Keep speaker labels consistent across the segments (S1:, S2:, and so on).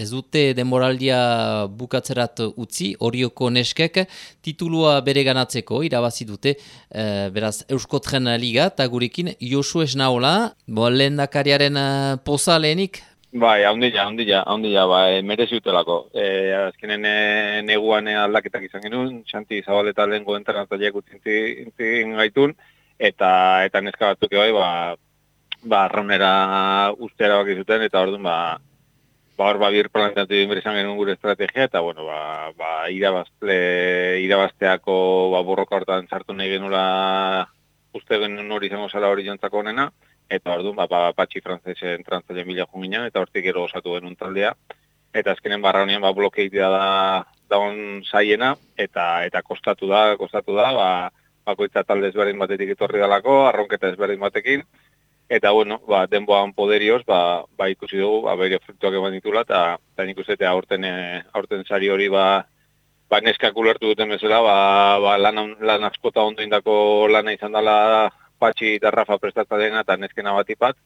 S1: ez dute denboraldia bukatzerat utzi, horioko neskek, titulua bere ganatzeko, irabazi dute, e, beraz, Euskotren Liga, eta gurekin, Josu Esnaola, bo, lehen dakariaren uh, poza lehenik,
S2: Bai, haundila, haundila, haundila, bai, merezi utelako. E, azkenen e, neguan aldaketak izan genuen, xanti zabaleta lehen goen ternatzaileak utzintin gaitun, eta eta neska batzuk bai, ba, ba, raunera ustera bak izuten, eta orduan, ba, ba, hor, ba, bir planteatu din izan genuen gure estrategia, eta, bueno, ba, ba irabazte, irabazteako, ba, borroka hortan sartu nahi genula uste genuen hori izango zala hori jontzako honena, eta orduan ba, ba patxi frantzesen trantzaile mila jungina, eta hortik gero osatu genuen taldea, eta azkenen barra honean ba, blokeitea da daun zaiena, eta eta kostatu da, kostatu da, ba, bakoitza talde ezberdin batetik etorri dalako, arronketa ezberdin batekin, eta bueno, ba, denboan poderioz, ba, ba ikusi dugu, ba, bere fruktuak eman ditula, eta, eta nik uste, aurten, e, aurten sari hori, ba, ba neskak ulertu duten bezala, ba, ba lan, lan askota ondo indako lana izan dela patxi eta Rafa prestatza dena eta neskena bat ipat.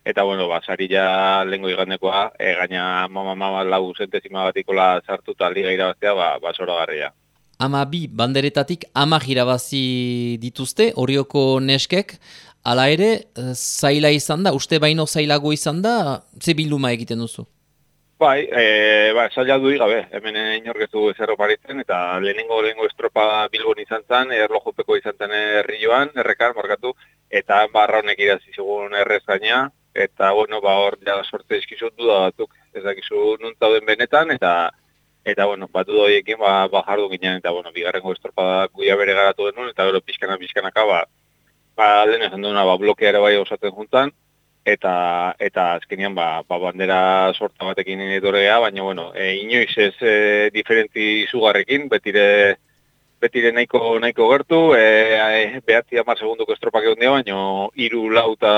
S2: Eta, bueno, ba, sari ja lengo igandekoa, e, gaina mama mama lau zentezima bat ikola sartu eta liga irabaztea, ba, ba garria.
S1: Ama bi, banderetatik ama irabazi dituzte, horioko neskek, ala ere, eh, zaila izan da, uste baino zailago izan da, ze bilduma egiten duzu?
S2: Bai, e, ba, zaila du gabe, hemen inorkezu zerro paritzen, eta lehenengo lehenengo estropa bilbon izan zen, erlojupeko izan zen herri joan, errekar, markatu, eta barra honek idazi zigun errez gaina, eta bueno, ba, hor ja sorte izkizu du da batuk, ez dakizu nuntza den benetan, eta eta bueno, batu doiekin, ba, ba jardu ginen, eta bueno, bigarrengo estropa guia bere garatu denun, eta gero pixkana pixkanaka, ba, ba, lehen esan duena, ba, blokeare bai osatzen juntan, eta eta azkenean ba, ba bandera sorta batekin etorrea, baina bueno, e, inoiz ez e, diferenti izugarrekin, betire betire nahiko nahiko gertu, e, e, behatzi amar segunduko estropak egon dira, baina iru lau eta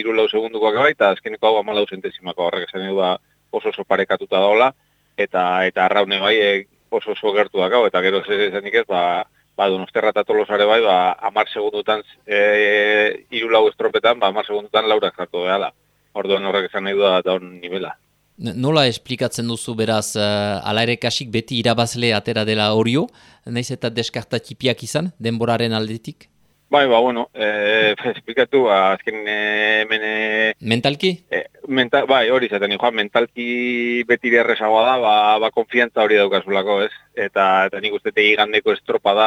S2: iru lau segundukoak bai, eta azkeneko hau amalau zentesimako horrek esan edo da oso oso parekatuta daola, eta eta arraune bai e, oso oso gertu da eta gero ez esanik ez, ba, ba, donosterra eta tolosare bai, ba, amar segundutan, e, iru lau estropetan, ba, amar segundutan laura zartu behala. Orduan horrek esan nahi du da daun nivela.
S1: Nola esplikatzen duzu beraz, uh, ala ere kasik beti irabazle atera dela horio, naiz eta deskartatipiak izan, denboraren aldetik?
S2: Bai, ba, bueno, eh, esplikatu, ba, azken eh, mene...
S1: Mentalki?
S2: Eh, menta, bai, hori zaten, joan, mentalki beti errezagoa da, ba, ba, konfiantza hori daukazulako, ez? Eta, eta nik uste gandeko estropa da,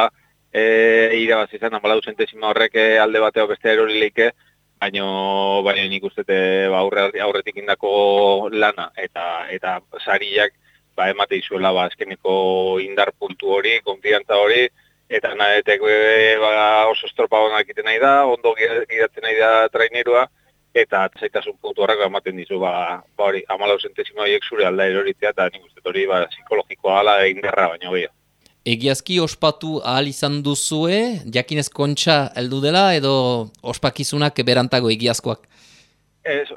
S2: eh, irabaz izan, amalau zentesima horrek eh, alde bateo beste erori leike, baino, baina nik uste ba, aurre, aurretik indako lana, eta, eta sariak, ba, emate izuela, ba, azkeneko indar puntu hori, konfiantza hori, eta nahetek ba, oso estropa honak egiten nahi da, ondo gidatzen nahi da trainerua, eta zaitasun puntu horrek ematen dizu, ba, ba hori, amalau zentesima horiek zure alda eroritzea, eta nik uste hori ba, psikologikoa ala egin derra, baina hori.
S1: Egiazki ospatu ahal izan duzue, jakinez kontxa heldu dela, edo ospakizunak berantago egiazkoak?
S2: Ez,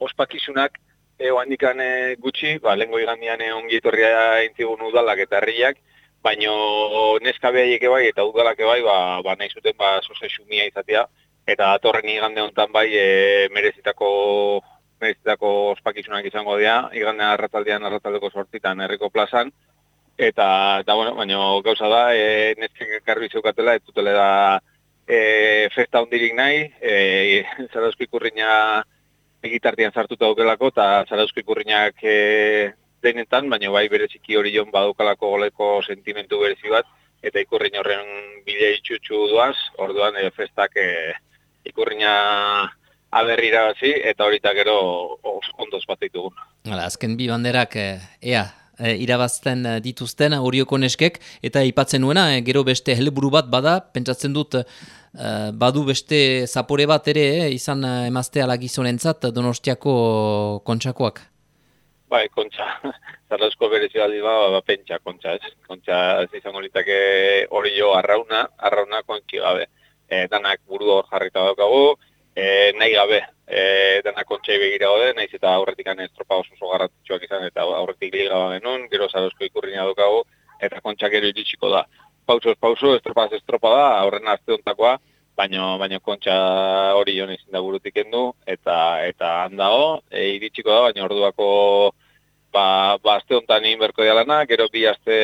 S2: ospakizunak, eo handikan eh, gutxi, ba, lengo igandian ongi etorria intzigun udalak eta herriak, baino neska behaiek bai eta udalak bai ba, ba nahi zuten ba sose xumia izatea. Eta atorren igande hontan bai e, merezitako merezitako ospakizunak izango dira. Igande arrataldean arrataldeko sortitan herriko plazan. Eta eta bueno baino gauza da e, neskek ekarri zeukatela ez dutela da e, festa hondirik nahi. E, zarauzko ikurriña egitartian sartuta daukelako eta zarauzko ikurriñak e, denetan, baina bai bereziki hori joan badukalako goleko sentimentu berezi bat, eta ikurrin horren bidea itxutxu duaz, orduan e, festak e, ikurrina aberri irabazi, eta horita gero ondoz bat ditugun.
S1: Hala, azken bi banderak, e, ea, e, irabazten dituzten horioko neskek, eta ipatzen nuena, gero beste helburu bat bada, pentsatzen dut, badu beste zapore bat ere, izan emazte alagizonentzat donostiako kontsakoak.
S2: Bai, kontxa. Zarrazko berezi aldi ba, ba, pentsa, kontxa, ez? Kontxa, ez izango litake hori jo arrauna, arrauna kontxi gabe. E, danak buru hor jarrita daukagu, e, nahi gabe, e, danak kontxai begira gode, nahiz eta aurretik estropa oso oso garratitxoak izan, eta aurretik liga genuen, gero zarrazko ikurriña daukagu, eta kontxa gero iritsiko da. Pausos, pauso, estropa estropa da, aurren arte ontakoa, baino baino kontxa hori joan izin da burutik endu, eta eta handao, e, iritsiko da, baina orduako ba, ba aste honetan egin berko lana, gero bi aste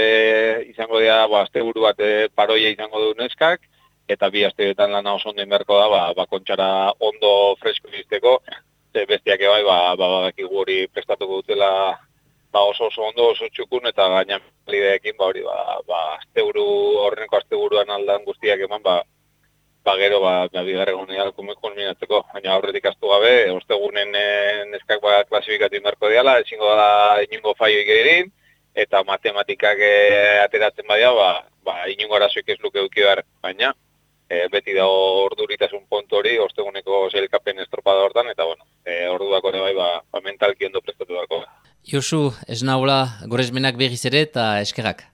S2: izango dira, ba, aste buru bat eh, paroia izango du neskak, eta bi aste betan lana oso ondo berko da, ba, ba kontxara ondo fresko izteko, ze bestiak ebai, ba, ba, ba, hori prestatuko dutela ba, oso oso ondo oso txukun, eta gaina lideekin, ba, hori, ba, ba, aste buru, horrenko aste buruan aldan guztiak eman, ba, ba gero ba bigarren gunean kulminatzeko baina aurretik astu gabe ostegunen eh, neskak ba klasifikatu indarko diala ezingo da inungo faio egin eta matematikak eh, ateratzen badia ba ba inungo arazoik ez luke eduki behar baina e, beti da orduritasun puntu hori osteguneko sailkapen estropada hortan eta bueno e, orduak ere bai ba, ba mentalki ondo prestatu dako
S1: Josu, esnaula, goresmenak berriz ere eta
S2: zuei.